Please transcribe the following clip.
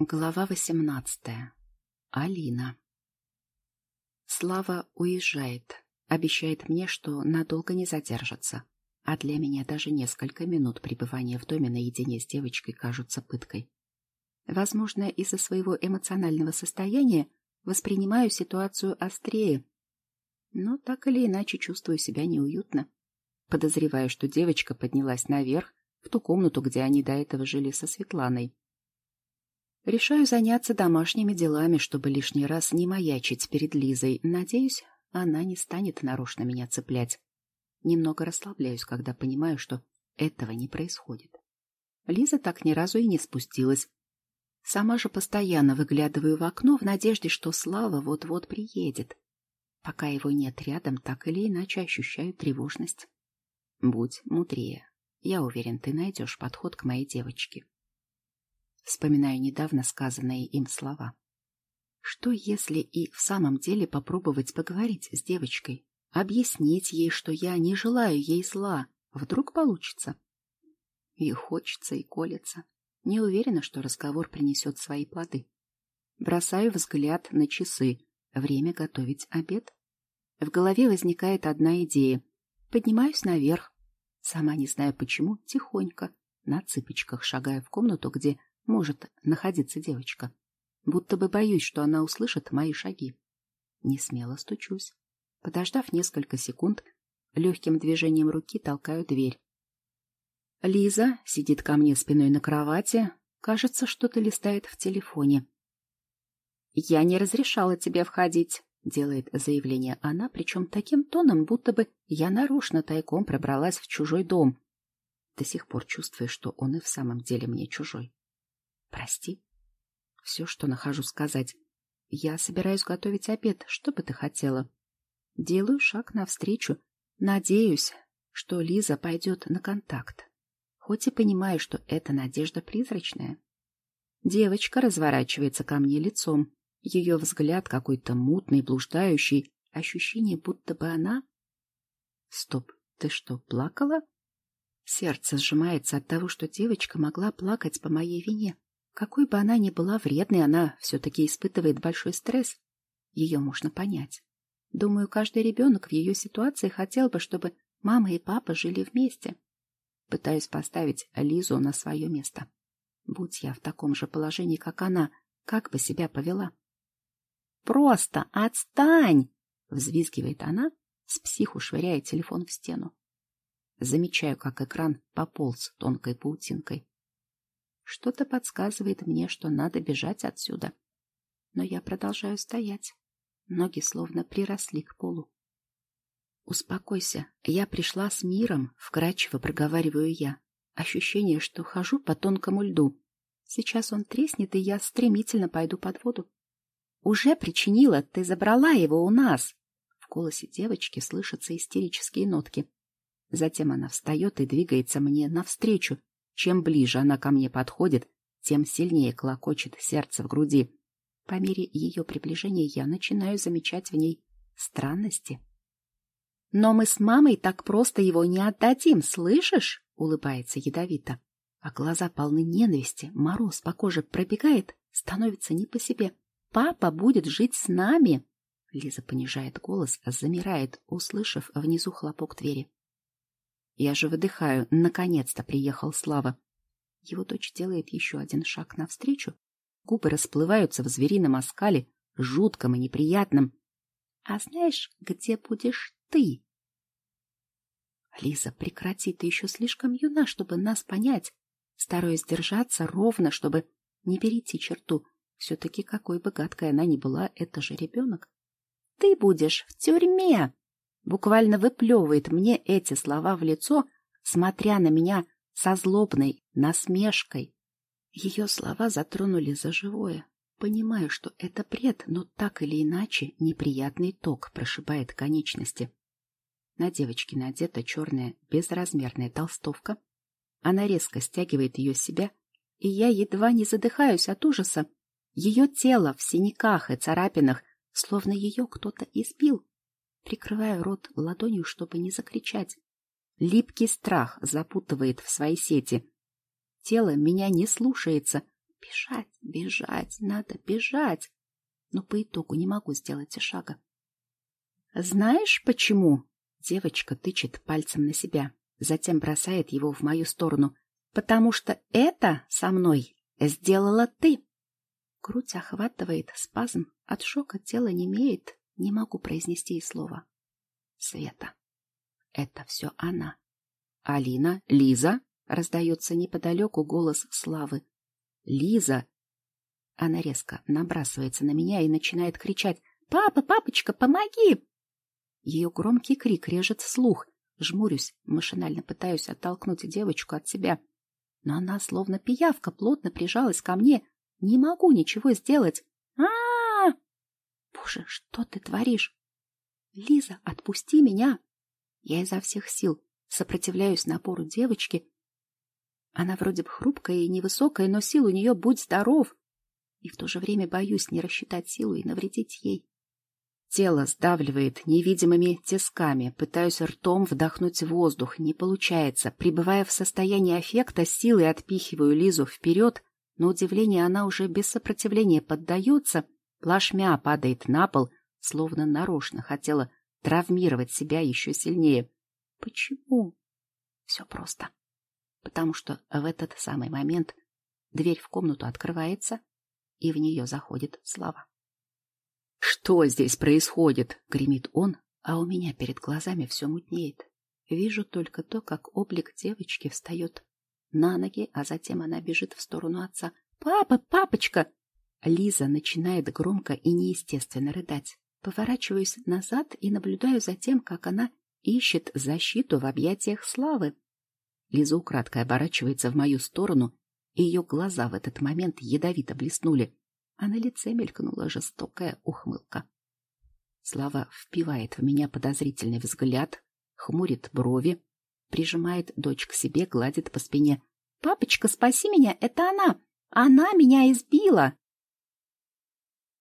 Глава восемнадцатая. Алина. Слава уезжает. Обещает мне, что надолго не задержится. А для меня даже несколько минут пребывания в доме наедине с девочкой кажутся пыткой. Возможно, из-за своего эмоционального состояния воспринимаю ситуацию острее. Но так или иначе чувствую себя неуютно. Подозреваю, что девочка поднялась наверх, в ту комнату, где они до этого жили со Светланой. Решаю заняться домашними делами, чтобы лишний раз не маячить перед Лизой. Надеюсь, она не станет нарочно меня цеплять. Немного расслабляюсь, когда понимаю, что этого не происходит. Лиза так ни разу и не спустилась. Сама же постоянно выглядываю в окно в надежде, что Слава вот-вот приедет. Пока его нет рядом, так или иначе ощущаю тревожность. Будь мудрее. Я уверен, ты найдешь подход к моей девочке. Вспоминаю недавно сказанные им слова. Что если и в самом деле попробовать поговорить с девочкой? Объяснить ей, что я не желаю ей зла. Вдруг получится? И хочется, и колется. Не уверена, что разговор принесет свои плоды. Бросаю взгляд на часы. Время готовить обед. В голове возникает одна идея. Поднимаюсь наверх. Сама не знаю почему, тихонько, на цыпочках шагая в комнату, где может находиться девочка. Будто бы боюсь, что она услышит мои шаги. Не смело стучусь. Подождав несколько секунд, легким движением руки толкаю дверь. Лиза сидит ко мне спиной на кровати, кажется, что-то листает в телефоне. «Я не разрешала тебе входить», — делает заявление она, причем таким тоном, будто бы я нарочно тайком пробралась в чужой дом. До сих пор чувствую, что он и в самом деле мне чужой. Прости. Все, что нахожу сказать. Я собираюсь готовить обед. Что бы ты хотела? Делаю шаг навстречу. Надеюсь, что Лиза пойдет на контакт. Хоть и понимаю, что эта надежда призрачная. Девочка разворачивается ко мне лицом. Ее взгляд какой-то мутный, блуждающий. Ощущение, будто бы она... Стоп, ты что, плакала? Сердце сжимается от того, что девочка могла плакать по моей вине. Какой бы она ни была вредной, она все-таки испытывает большой стресс. Ее можно понять. Думаю, каждый ребенок в ее ситуации хотел бы, чтобы мама и папа жили вместе. Пытаюсь поставить Лизу на свое место. Будь я в таком же положении, как она, как бы себя повела? «Просто отстань!» — взвизгивает она, с психу швыряя телефон в стену. Замечаю, как экран пополз тонкой паутинкой. Что-то подсказывает мне, что надо бежать отсюда. Но я продолжаю стоять. Ноги словно приросли к полу. «Успокойся, я пришла с миром», — вкрадчиво проговариваю я. Ощущение, что хожу по тонкому льду. Сейчас он треснет, и я стремительно пойду под воду. «Уже причинила, ты забрала его у нас!» В голосе девочки слышатся истерические нотки. Затем она встает и двигается мне навстречу, чем ближе она ко мне подходит, тем сильнее клокочет сердце в груди. По мере ее приближения я начинаю замечать в ней странности. «Но мы с мамой так просто его не отдадим, слышишь?» — улыбается ядовито. А глаза полны ненависти, мороз по коже пробегает, становится не по себе. «Папа будет жить с нами!» Лиза понижает голос, замирает, услышав внизу хлопок двери. Я же выдыхаю. Наконец-то приехал Слава. Его дочь делает еще один шаг навстречу. Губы расплываются в зверином оскале, жутком и неприятном. А знаешь, где будешь ты? Лиза, прекрати, ты еще слишком юна, чтобы нас понять. Стараюсь держаться ровно, чтобы не перейти черту. Все-таки какой бы гадкой она ни была, это же ребенок. Ты будешь в тюрьме! Буквально выплевывает мне эти слова в лицо, смотря на меня со злобной насмешкой. Ее слова затронули за живое. Понимаю, что это бред, но так или иначе неприятный ток прошибает конечности. На девочке надета черная безразмерная толстовка. Она резко стягивает ее с себя, и я едва не задыхаюсь от ужаса. Ее тело в синяках и царапинах, словно ее кто-то избил. Прикрываю рот ладонью, чтобы не закричать. Липкий страх запутывает в свои сети. Тело меня не слушается, Бежать, бежать, надо бежать. Но по итогу не могу сделать и шага. Знаешь, почему? Девочка тычет пальцем на себя, затем бросает его в мою сторону. Потому что это со мной сделала ты. Грудь охватывает спазм, от шока тело немеет, не могу произнести и слова. Света. Это все она. Алина, Лиза, раздается неподалеку голос Славы. Лиза. Она резко набрасывается на меня и начинает кричать. «Папа, папочка, помоги!» Ее громкий крик режет слух. Жмурюсь, машинально пытаюсь оттолкнуть девочку от себя. Но она, словно пиявка, плотно прижалась ко мне. Не могу ничего сделать. а а, -а! Боже, что ты творишь? Лиза, отпусти меня! Я изо всех сил сопротивляюсь напору девочки. Она вроде бы хрупкая и невысокая, но сил у нее будь здоров. И в то же время боюсь не рассчитать силу и навредить ей. Тело сдавливает невидимыми тисками. Пытаюсь ртом вдохнуть воздух. Не получается. Прибывая в состоянии аффекта, силой отпихиваю Лизу вперед. На удивление она уже без сопротивления поддается. Плашмя падает на пол, словно нарочно хотела травмировать себя еще сильнее. Почему? Все просто. Потому что в этот самый момент дверь в комнату открывается, и в нее заходит Слава. «Что здесь происходит?» — гремит он, а у меня перед глазами все мутнеет. Вижу только то, как облик девочки встает на ноги, а затем она бежит в сторону отца. «Папа, папочка!» Лиза начинает громко и неестественно рыдать. Поворачиваюсь назад и наблюдаю за тем, как она ищет защиту в объятиях славы. Лиза украдкой оборачивается в мою сторону, и ее глаза в этот момент ядовито блеснули а на лице мелькнула жестокая ухмылка. Слава впивает в меня подозрительный взгляд, хмурит брови, прижимает дочь к себе, гладит по спине. «Папочка, спаси меня, это она! Она меня избила!»